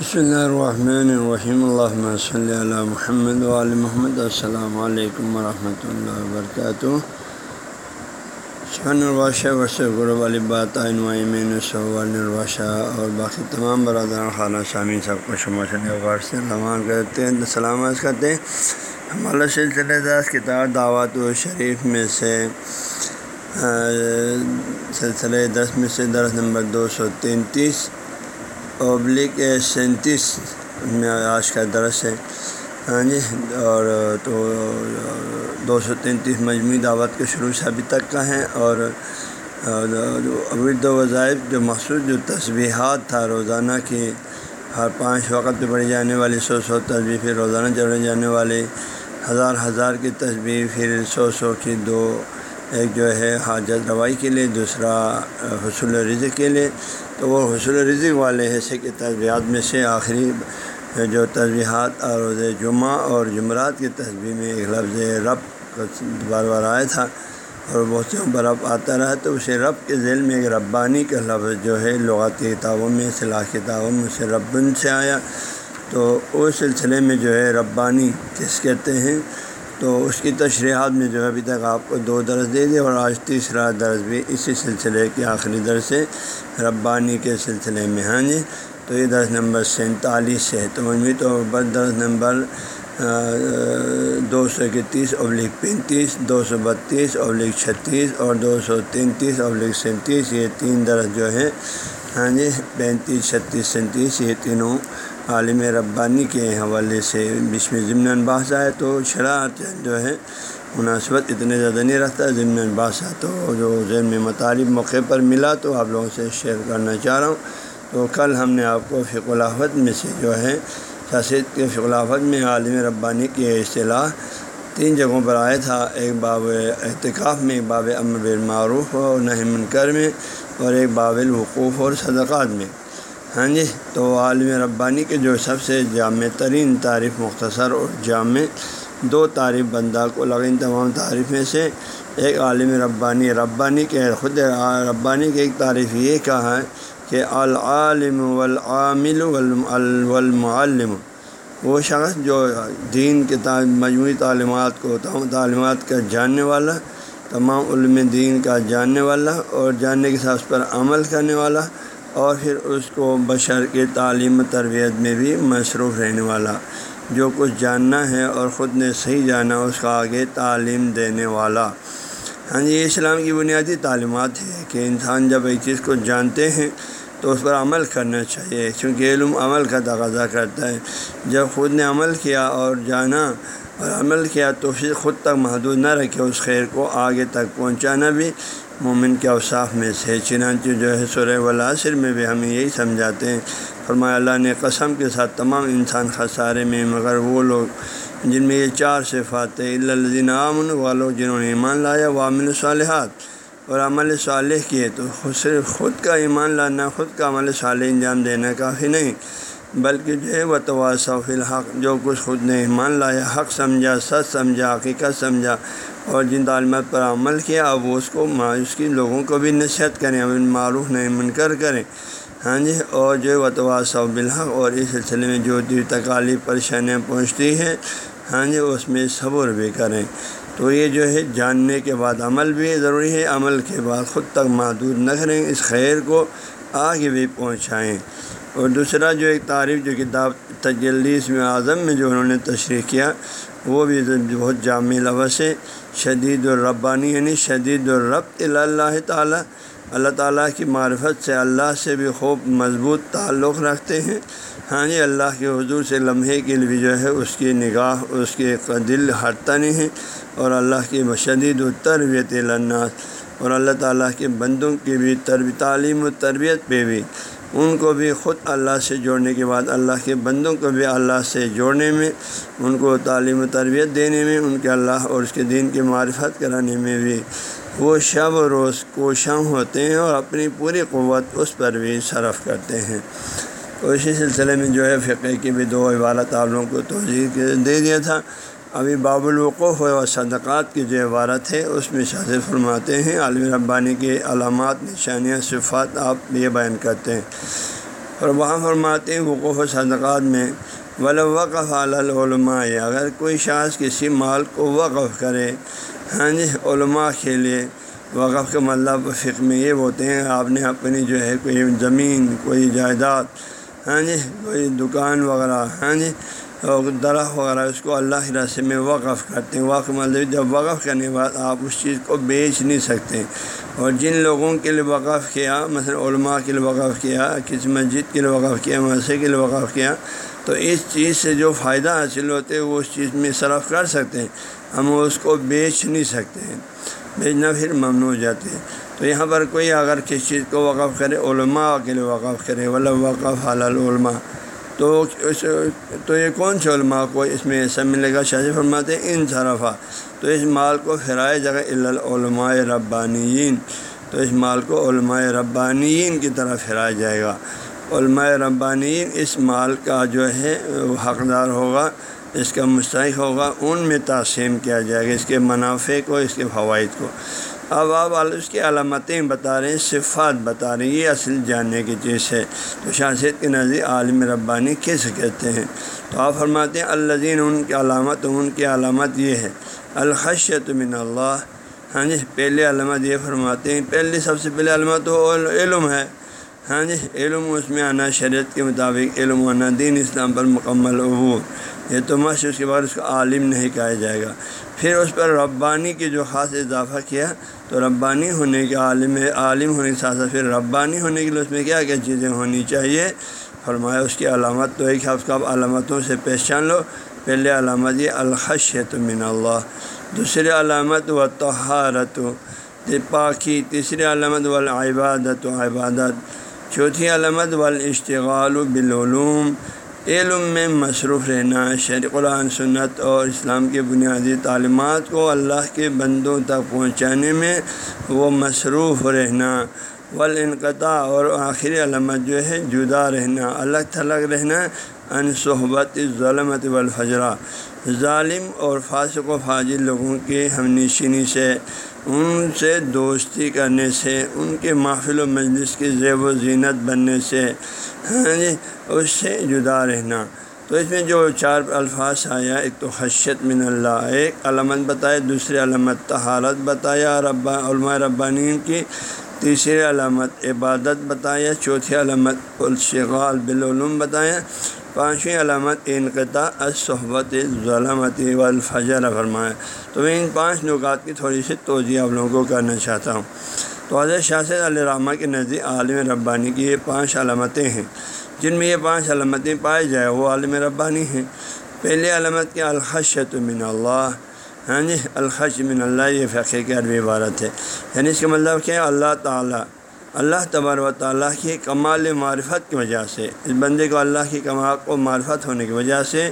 بسم اللہ الرحمن الرحیم اللہ صلی اللہ محمد علیہ محمد السلام علیکم ورحمۃ اللہ وبرکاتہ شان الباشہ ورث غرب والی بات عین الباشہ اور باقی تمام برادر خانہ شامی سب کو شماشن غور سے رواں کرتے ہیں سلامت کرتے ہیں ہمارا سلسلہ داس کتاب دعوت و شریف میں سے سلسلہ دس میں سے درس نمبر دو سو تینتیس ابلک سینتیس eh, میں آج کا درس ہے۔ ہاں جی اور تو دو سو تینتیس مجموعی دعوت کے شروع سے ابھی تک کا ہے اور ابرد و وظائف، جو مخصوص، جو تصبیحات تھا، روزانہ کی ہر پانچ وقت پہ پڑھی جانے والی، سو سو تصویر پھر روزانہ چڑھے جانے والے، ہزار ہزار کی تصویر پھر سو سو کی دو، ایک جو ہے حاجت روائی کے لیے، دوسرا حصول رزق کے لیے تو وہ حصول رزق والے حصے کے تجبیہات میں سے آخری جو تجبیہات اور روز جمعہ اور جمعرات کی تصویر میں ایک لفظ رب بار بار آیا تھا اور بہت سے رب آتا رہا تو اسے رب کے ذیل میں ایک ربانی کا لفظ جو ہے لغاتی کتابوں میں، صلاح کتابوں میں اسے ربن سے آیا تو اس سلسلے میں جو ہے ربانی کس کہتے ہیں؟ تو اس کی تشریحات میں جو ہے ابھی تک آپ کو دو درس دے دیا اور آج تیسرا درس بھی اسی سلسلے کے آخری درس ہے ربانی کے سلسلے میں ہاں جی؟ تو یہ درس نمبر سینتالیس ہے۔ تو مجموعی طور پر درس نمبر دو سو اکتیس ابلک پینتیس، دو سو بتیس ابلک چھتیس اور دو سو تینتیس ابلک سینتیس، یہ تین درس جو ہے ہاں جی؟ پینتیس، چھتیس، سینتیس، یہ تینوں عالم ربانی کے حوالے سے بیچ میں ضمن بحث آئے تو شرارت جو ہے مناسبت اتنے زیادہ نہیں رکھتا ضمن بحث تو جو ذہن میں مطالب موقع پر ملا تو آپ لوگوں سے شیئر کرنا چاہ رہا ہوں۔ تو کل ہم نے آپ کو فق میں سے جو ہے شاشد کے فق میں عالم ربانی کی اصطلاح تین جگہوں پر آیا تھا۔ ایک باب احتکاف میں، ایک باب امر بالمعروف اور نہ منکر میں اور ایک باب الوقوف اور صدقات میں۔ ہاں جی تو عالم ربانی کے جو سب سے جامع ترین تعریف مختصر اور جامع دو تعریف بندہ کو لگن تمام تعریف میں سے ایک عالم ربانی ربانی کے خود، ربانی کی ایک تعریف یہ کہا ہے کہ العالم والعامل والمعلم۔ وہ شخص جو دین کے مجموعی تعلیمات کو تمام تعلیمات کا جاننے والا، تمام علم دین کا جاننے والا اور جاننے کے ساتھ اس پر عمل کرنے والا۔ اور پھر اس کو بشر کے تعلیم و تربیت میں بھی مصروف رہنے والا۔ جو کچھ جاننا ہے اور خود نے صحیح جانا اس کا آگے تعلیم دینے والا۔ ہاں جی یہ اسلام کی بنیادی تعلیمات ہے کہ انسان جب ایک چیز کو جانتے ہیں تو اس پر عمل کرنا چاہیے کیونکہ علم عمل کا تقاضا کرتا ہے۔ جب خود نے عمل کیا اور جانا اور عمل کیا تو پھر خود تک محدود نہ رکھے، اس خیر کو آگے تک پہنچانا بھی مومن کے اوصاف میں سے، چنانچہ جو ہے سورہ ولاثر میں بھی ہمیں یہی سمجھاتے ہیں۔ فرمایا، اللہ نے قسم کے ساتھ تمام انسان خسارے میں، مگر وہ لوگ جن میں یہ چار صفات الدین عامن والوں جنہوں نے ایمان لایا، وہ عامل صالحات اور عمل صالح کیے تو صرف خود کا ایمان لانا، خود کا عمل صالح انجام دینا کافی نہیں، بلکہ جو ہے وہ تواسف الحق، جو کچھ خود نے ایمان لایا، حق سمجھا، سچ سمجھا، حقیقت سمجھا اور جن تعلیمات پر عمل کیا، اب وہ اس کو مایوس کی، لوگوں کو بھی نصیحت کریں اب معروف نہیں، منکر کریں۔ ہاں جی اور جو وطوا صوب الحق اور اس سلسلے میں جو تکالیف پریشانیاں پہنچتی ہے ہاں جی اس میں صبر بھی کریں۔ تو یہ جو ہے، جاننے کے بعد عمل بھی ضروری ہے، عمل کے بعد خود تک محدود نہ کریں، اس خیر کو آگے بھی پہنچائیں۔ اور دوسرا جو ایک تعریف، جو کتاب تجلیس میں اعظم میں جو انہوں نے تشریح کیا، وہ بھی بہت جامع لفظ ہے۔ شدید الربانی یعنی شدید الرب اللہ تعالیٰ اللہ تعالیٰ کی معرفت سے اللہ سے بھی خوب مضبوط تعلق رکھتے ہیں۔ ہاں جی اللہ کے حضور سے لمحے کے لیے جو ہے اس کی نگاہ، اس کے دل ہٹتا نہیں ہے اور اللہ کی شدید و تربیت الناس اور اللہ تعالیٰ کے بندوں کی بھی تربی تعلیم و تربیت پہ بھی۔ ان کو بھی خود اللہ سے جوڑنے کے بعد اللہ کے بندوں کو بھی اللہ سے جوڑنے میں، ان کو تعلیم و تربیت دینے میں، ان کے اللہ اور اس کے دین کی معرفت کرانے میں بھی وہ شب و روز کوشاں ہوتے ہیں اور اپنی پوری قوت اس پر بھی صرف کرتے ہیں۔ تو اسی سلسلے میں جو ہے فقہ کی بھی دو عبارت آپ لوگوں کو توجہ دے دیا تھا۔ ابھی باب الوقوف و صدقات کی جو عبارت ہے، اس میں شاذ فرماتے ہیں، عالم ربانی کے علامات، نشانیاں، صفات آپ یہ بیان کرتے ہیں۔ اور وہاں فرماتے ہیں، وقوف و صدقات میں وقف علماء اگر کوئی شاذ کسی مال کو وقف کرے ہاں جی علماء کے لیے وقف کا مطلب فکر میں یہ ہوتے ہیں، آپ نے اپنی جو ہے، کوئی زمین، کوئی جائیداد ہاں جی کوئی دکان وغیرہ ہاں جی درخت وغیرہ اس کو اللہ کے راستے میں وقف کرتے ہیں، وقف مطلب جب وقف کرنے کے بعد آپ اس چیز کو بیچ نہیں سکتے۔ اور جن لوگوں کے لیے وقف کیا، مثلا علماء کے لیے وقف کیا، کسی مسجد کے لیے وقف کیا، مدرسے کے لیے وقف کیا، تو اس چیز سے جو فائدہ حاصل ہوتے ہیں، وہ اس چیز میں صرف کر سکتے ہیں۔ ہم اس کو بیچ نہیں سکتے ہیں، بیچنا پھر ممنوع ہو جاتے ہیں تو یہاں پر کوئی اگر کسی چیز کو وقف کرے، علماء کے لیے وقف کرے ولا وقف علماء تو اس تو یہ کون سے علماء کو اس میں ایسا ملے گا؟ شاہ جی فرماتے ہیں ان صرفہ تو اس مال کو پھرائے جگہ علماء ربانیین۔ تو اس مال کو علماء ربانیین کی طرف پھیرایا جائے گا۔ علماء ربانیین اس مال کا جو ہے حقدار ہوگا، اس کا مستحق ہوگا، ان میں تقسیم کیا جائے گا، اس کے منافع کو، اس کے فوائد کو۔ اب آپ اس کی علامتیں بتا رہے ہیں، صفات بتا رہے ہیں، یہ اصل جاننے کی چیز ہے۔ تو شاست کے نظر عالم ربانی کیسے کہتے ہیں؟ تو آپ فرماتے ہیں الزین ان کی علامت، ان کی علامت یہ ہے۔ الخشیت من اللہ۔ ہاں جی پہلے علامت یہ فرماتے ہیں، پہلی سب سے پہلے علامت تو علم ہے۔ ہاں جی علم اس میں آنا شریعت کے مطابق علم آنا دین اسلام پر مکمل عبور۔ یہ تو مش اس کے بعد اس کو عالم نہیں کہا جائے گا۔ پھر اس پر ربانی کی جو خاص اضافہ کیا، تو ربانی ہونے کے عالم عالم ہونے کے ساتھ ساتھ پھر ربانی ہونے کے لیے اس میں کیا کیا چیزیں ہونی چاہیے؟ فرمایا اس کی علامت تو ایک ہفتہ علامتوں سے پہچان لو۔ پہلے علامت یہ، الخشیت من اللہ۔ دوسری علامت و تہارت و پاکی، تیسری علامت، والعبادت۔ و عبادت۔ چوتھی علامت، والاشتغال بالعلوم۔ علم میں مصروف رہنا شہر قرآن، سنت اور اسلام کے بنیادی تعلیمات کو اللہ کے بندوں تک پہنچانے میں وہ مصروف رہنا۔ والانقطاع اور آخری علامت جو ہے، جدا رہنا، الگ تھلگ رہنا ان صحبت ظلمت والفجرہ ظالم اور فاسق و فاجر لوگوں کے ہم نشینی سے، ان سے دوستی کرنے سے، ان کے محفل و مجلس کی زیب و زینت بننے سے ہاں جی اس سے جدا رہنا۔ تو اس میں جو چار الفاظ آیا، ایک تو خشیت من اللہ، ایک علامت بتایا، دوسری علامت تہارت بتایا، ربا، علماء ربانی کی، تیسری علامت عبادت بتایا، چوتھی علامت الشغال بالعلوم بتایا پانچویں علامت انقطاع صحبت ظلمتی والفجر فرمایا تو میں ان پانچ نکات کی تھوڑی سی توجہ آپ لوگوں کو کرنا چاہتا ہوں۔ تو حضرت شاست علیہ رحمٰ کے نزدیک عالم ربانی کی یہ پانچ علامتیں ہیں۔ جن میں یہ پانچ علامتیں پائی جائے وہ عالم ربانی ہیں۔ پہلی علامت کے الخشت من اللہ۔ ہاں جی الخش من اللہ، یہ فقے کی عربی عبارت ہے۔ یعنی اس کا مطلب کیا اللہ تعالیٰ۔ اللہ تبار و تعالیٰ کی کمال معرفت کی وجہ سے، اس بندے کو اللہ کی کمال کو معرفت ہونے کی وجہ سے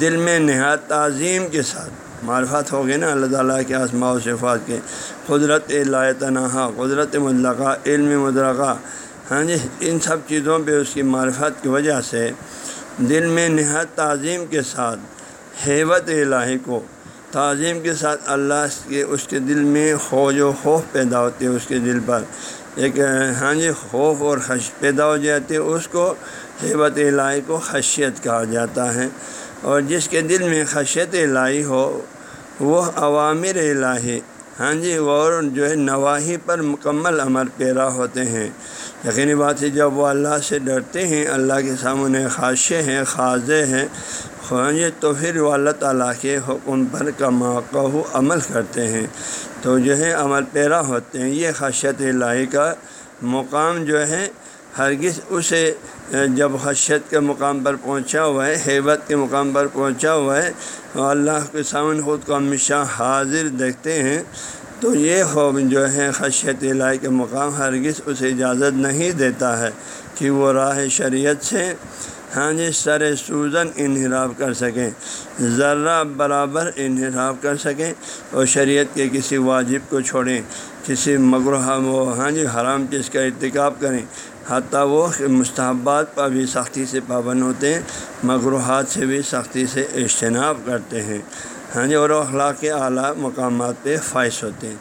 دل میں نہایت تعظیم کے ساتھ معرفت ہو گئی نا اللہ تعالیٰ کے آسما و صفات کے۔ قدرت تنہا قدرت مطلقہ، علم مدرکہ ہاں جی ان سب چیزوں پہ اس کی معرفت کی وجہ سے دل میں نہایت تعظیم کے ساتھ حیبت الہی کو، تعظیم کے ساتھ اللہ کے، اس کے دل میں خوج و خوف پیدا ہوتی ہے، اس کے دل پر۔ ایک ہاں جی خوف اور خش، پیدا ہو جاتی ہے، اس کو حیبت الہی کو خشیت کہا جاتا ہے۔ اور جس کے دل میں خشیت الہی ہو، وہ عوامر الہی ہاں جی اور جو ہے نواحی پر مکمل عمل پیرا ہوتے ہیں۔ یقینی بات ہے، جب وہ اللہ سے ڈرتے ہیں، اللہ کے سامنے خاشے ہیں خاصے ہیں ہاں جی تو پھر وہ اللہ تعالیٰ کے حکم پر کما عمل کرتے ہیں۔ تو جو ہے عمل پیرا ہوتے ہیں، یہ خشیت الہی کا مقام جو ہے، ہرگز اسے، جب خشیت کے مقام پر پہنچا ہوا ہے، حیبت کے مقام پر پہنچا ہوا ہے، اللہ کے سامنے خود کو ہمیشہ حاضر دیکھتے ہیں، تو یہ خوب جو ہے خشیت الہی کے مقام ہرگز اسے اجازت نہیں دیتا ہے کہ وہ راہ شریعت سے ہاں جی سر سوزن انحراف کر سکیں، ذرہ برابر انحراف کر سکیں اور شریعت کے کسی واجب کو چھوڑیں، کسی مغرح وہ ہاں جی حرام چیز کا ارتکاب کریں۔ حتیٰ وہ مستحبات پر بھی سختی سے پابند ہوتے ہیں مغروحات سے بھی سختی سے اجتناب کرتے ہیں۔ ہاں جی اور اخلاق کے اعلیٰ مقامات پہ فائش ہوتے ہیں۔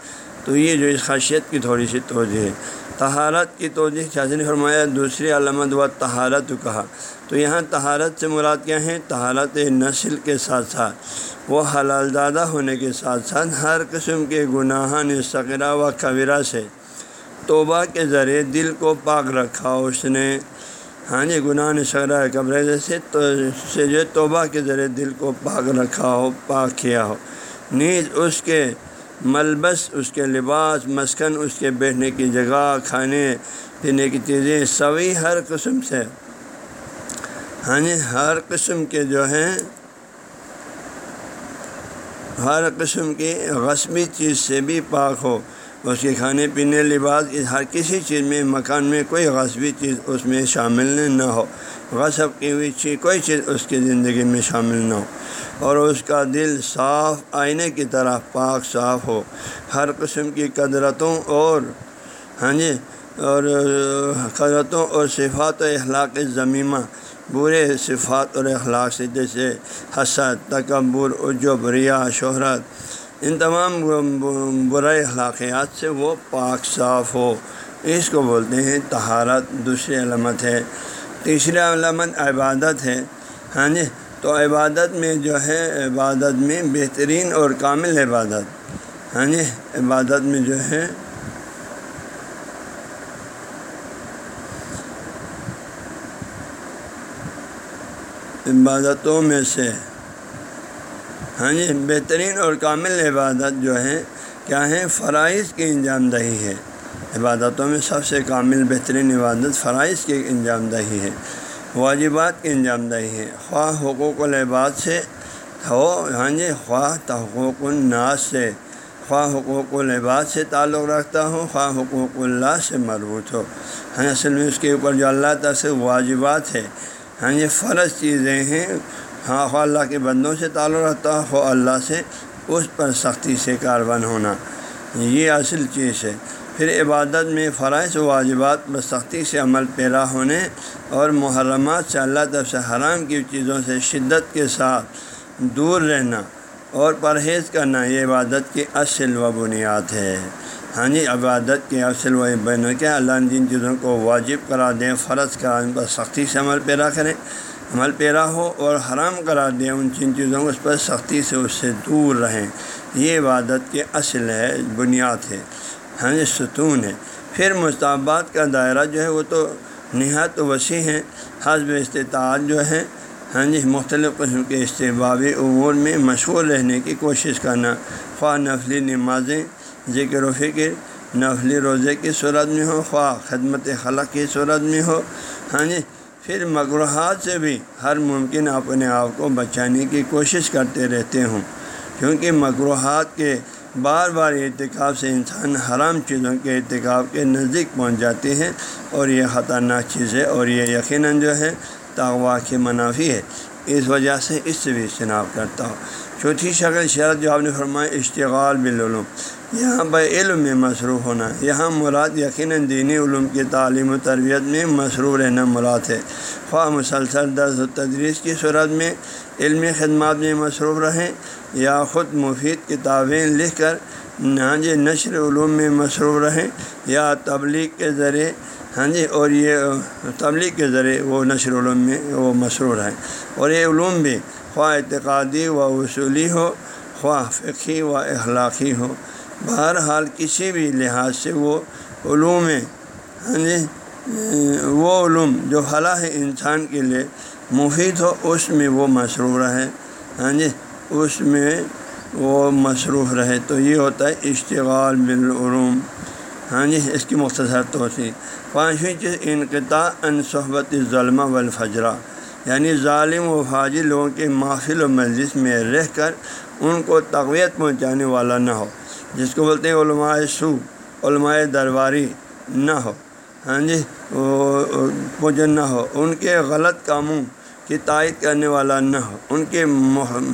تو یہ جو اس خاصیت کی تھوڑی سی توجہ ہے۔ تہارت کی توجہ شاذ نے فرمایا؟ دوسری علامت و تہارت کہا۔ تو یہاں تہارت سے مراد کیا ہے تہارت نسل کے ساتھ ساتھ، وہ حلال دادہ ہونے کے ساتھ ساتھ ہر قسم کے گناہ ثقرہ و قبرہ سے توبہ کے ذریعے دل کو پاک رکھا۔ اس نے ہاں جی گناہ شرح قبر جیسے تو، سے جو توبہ کے ذریعے دل کو پاک رکھا ہو، پاک کیا ہو۔ نیز اس کے ملبس، اس کے لباس، مسکن، اس کے بیٹھنے کی جگہ، کھانے پینے کی چیزیں سبھی ہر قسم سے ہاں جی ہر قسم کے جو ہیں، ہر قسم کی غصبی چیز سے بھی پاک ہو۔ اس کے کھانے پینے، لباس ہر کسی چیز میں، مکان میں کوئی غصبی چیز اس میں شامل نہ ہو۔ غصب کی ہوئی چیز، کوئی چیز اس کی زندگی میں شامل نہ ہو۔ اور اس کا دل صاف، آئینے کی طرح پاک، صاف ہو۔ ہر قسم کی قدرتوں اور ہاں جی اور قدرتوں اور صفات و اخلاق ضمیمہ برے صفات اور اخلاق سے جیسے حسد، تکبر، عجب، ریا، شہرت، ان تمام برے اخلاقیات سے وہ پاک، صاف ہو۔ اس کو بولتے ہیں تہارت دوسری علامت ہے۔ تیسری علامت عبادت ہے۔ ہاں جی؟ تو عبادت میں جو ہے، عبادت میں بہترین اور کامل عبادت۔ ہاں جی؟ عبادت میں جو ہے عبادتوں میں سے۔ ہاں جی بہترین اور کامل عبادت جو ہے، کیا ہے؟ فرائض کی انجام دہی ہے۔ عبادتوں میں سب سے کامل، بہترین عبادت فرائض کی انجام دہی ہے۔ واجبات کی انجام دہی ہے۔ خواہ حقوق العباد سے ہو ہاں جی خواہ تحقوق الناس سے۔ خواہ حقوق العباد سے تعلق رکھتا ہو خواہ حقوق اللہ سے مربوط ہو۔ ہاں اصل میں اس کے اوپر جو اللہ تعالیٰ سے واجبات ہے ہاں یہ فرض چیزیں ہیں۔ ہاں خواہ اللہ کے بندوں سے تعلق رہتا ہو اللہ سے اس پر سختی سے کاربن ہونا، یہ اصل چیز ہے۔ پھر عبادت میں فرائض و واجبات پر سختی سے عمل پیرا ہونے اور محرمات سے اللہ طرف سے حرام کی چیزوں سے شدت کے ساتھ دور رہنا اور پرہیز کرنا، یہ عبادت کی اصل و بنیاد ہے۔ ہاں جی عبادت کے اصل و بن کے اللہ نے جن چیزوں کو واجب کرا دیں، فرض کرا ان پر سختی سے عمل پیرا کریں، عمل پیرا ہو اور حرام قرار دیں، ان چن چیزوں کو اس پر سختی سے، اس سے دور رہیں۔ یہ عبادت کے اصل ہے، بنیاد ہے ہاں جی ستون ہے۔ پھر مستحبات کا دائرہ جو ہے، وہ تو نہایت وسیع ہے حسب استطاعت جو ہے ہاں جی مختلف قسم کے استبابی امور میں مشہور رہنے کی کوشش کرنا خواہ نفلی نمازیں ذکر و فکر نفلی روزے کی صورت میں ہو، خواہ خدمت خلق کی صورت میں ہو۔ ہاں جی پھر مقروحات سے بھی ہر ممکن اپنے آپ کو بچانے کی کوشش کرتے رہتے ہوں۔ کیونکہ مقروحات کے بار بار ارتکاب سے انسان حرام چیزوں کے ارتکاب کے نزدیک پہنچ جاتے ہیں اور یہ خطرناک چیز ہے اور یہ یقیناً جو ہے تغوا کے منافی ہے۔ اس وجہ سے اس سے بھی اجتناب کرتا ہوں۔ چوتھی شکل شرط جو آپ نے فرمایا اشتغال بالعلوم۔ یہاں پر علم میں مصروف ہونا یہاں مراد یقیناً دینی علوم کی تعلیم و تربیت میں مصروف رہنا مراد ہے۔ خواہ مسلسل درس و تدریس کی صورت میں علمی خدمات میں مصروف رہیں یا خود مفید کتابیں لکھ کر ہاں جی نشر علوم میں مصروف رہیں یا تبلیغ کے ذریعے ہاں جی اور یہ تبلیغ کے ذریعے وہ نشر علوم میں وہ مصروف رہیں۔ اور یہ علوم بھی خواہ اعتقادی و اصولی ہو، خواہ فقی و اخلاقی ہو بہرحال کسی بھی لحاظ سے وہ علوم ہاں جی وہ علوم جو فلاح انسان کے لیے مفید ہو، اس میں وہ مصروف رہے۔ ہاں جی اس میں وہ مصروف رہے۔ تو یہ ہوتا ہے اشتغال بالعلوم۔ ہاں جی اس کی مختصر توسیع۔ پانچویں چیز، انقطاع ان صحبت ظلمہ والفجرہ یعنی ظالم و فاجر لوگوں کے محفل و مجلس میں رہ کر ان کو تقویت پہنچانے والا نہ ہو۔ جس کو بولتے ہیں علماء سو، علماء درباری نہ ہو۔ ہاں جی وہ نہ ہو، ان کے غلط کاموں کی تائید کرنے والا نہ ہو۔ ان کے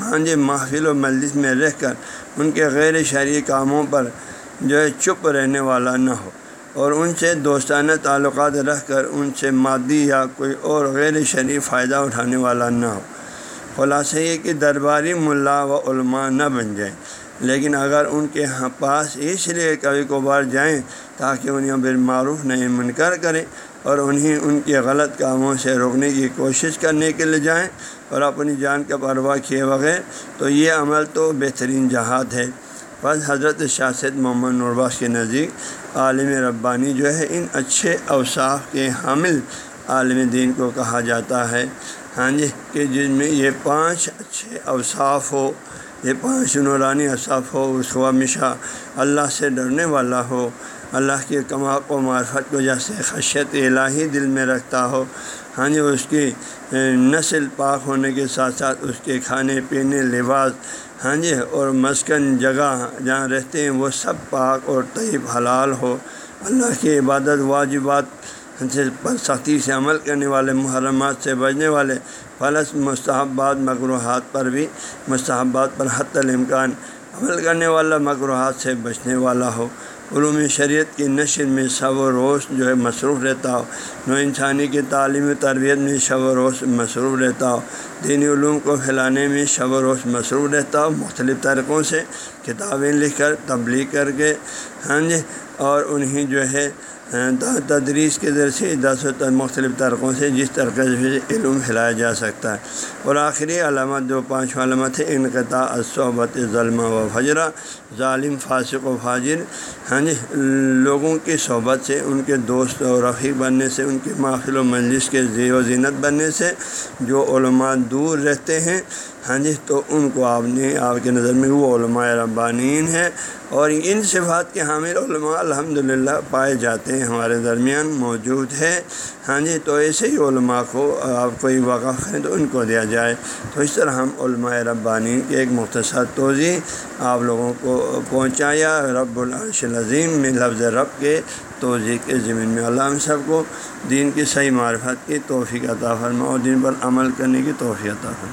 ہاں جی محفل و مجلس میں رہ کر ان کے غیر شہری کاموں پر جو ہے چپ رہنے والا نہ ہو۔ اور ان سے دوستانہ تعلقات رکھ کر ان سے مادی یا کوئی اور غیر شریف فائدہ اٹھانے والا نہ ہو۔ خلاصہ یہ کہ درباری ملا و علماء نہ بن جائیں۔ لیکن اگر ان کے ہاں پاس اس لیے کبھی کبھار جائیں تاکہ انہیں بالمعروف نہیں منکر کریں اور انہیں ان کے غلط کاموں سے روکنے کی کوشش کرنے کے لیے جائیں اور اپنی جان کا پرواہ کیے بغیر، تو یہ عمل تو بہترین جہاد ہے۔ بس حضرت شاست محمد نورباس کے نزدیک عالم ربانی جو ہے، ان اچھے اوصاف کے حامل عالم دین کو کہا جاتا ہے۔ ہاں جی کہ جن میں یہ پانچ اچھے اوصاف ہو۔ یہ پانچ نورانی اصاف ہو، اس کو ہمیشہ اللہ سے ڈرنے والا ہو، اللہ کے کما و معرفت کو جیسے خشیت الہی دل میں رکھتا ہو۔ ہاں جی اس کی نسل پاک ہونے کے ساتھ ساتھ اس کے کھانے پینے، لباس ہاں جی اور مسکن جگہ جہاں رہتے ہیں، وہ سب پاک اور طیب حلال ہو۔ اللہ کی عبادت، واجبات سے پر سختی سے عمل کرنے والے، محرمات سے بجنے والے فلس مستحبات مقروحات پر بھی مستحبات پر حت الامکان عمل کرنے والا مقروحات سے بچنے والا ہو۔ علوم شریعت کی نشر میں شب و روز جو ہے مصروف رہتا ہو۔ نو انسانی کی تعلیم و تربیت میں شب و روز مصروف رہتا ہو۔ دینی علوم کو پھیلانے میں شب و روز مصروف رہتا ہو۔ مختلف طریقوں سے کتابیں لکھ کر تبلیغ کر کے ہاں جی اور انہیں جو ہے ہاں، تدریس کے ذریعے سے دس و مختلف طریقوں سے جس طریقے سے علم پھیلایا جا سکتا ہے۔ اور آخری علامت جو پانچ علامت ہے انقطاع صحبت ظلمہ و فجرہ، ظالم، فاسق و فاجر۔ ہاں جی لوگوں کی صحبت سے، ان کے دوست و رفیق بننے سے، ان کے محفل و مجلس کے زی و زینت بننے سے جو علماء دور رہتے ہیں ہاں جی تو ان کو آپ نے، آپ کے نظر میں وہ علماء ربانین ہیں اور ان صفات کے حامل علماء الحمد للہ پائے جاتے ہیں، ہمارے درمیان موجود ہے ہاں جی تو ایسے ہی علماء کو آپ کوئی واقف ہیں تو ان کو دیا جائے۔ تو اس طرح ہم علماء ربانین کے ایک مختصر توضیع آپ لوگوں کو پہنچایا۔ رب العرش العظیم میں لفظ رب کے توضیع کے زمین میں اللہ ہم سب کو دین کی صحیح معرفت کی توفیق عطا فرما اور دین پر عمل کرنے کی توفیق عطا فرما۔